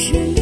je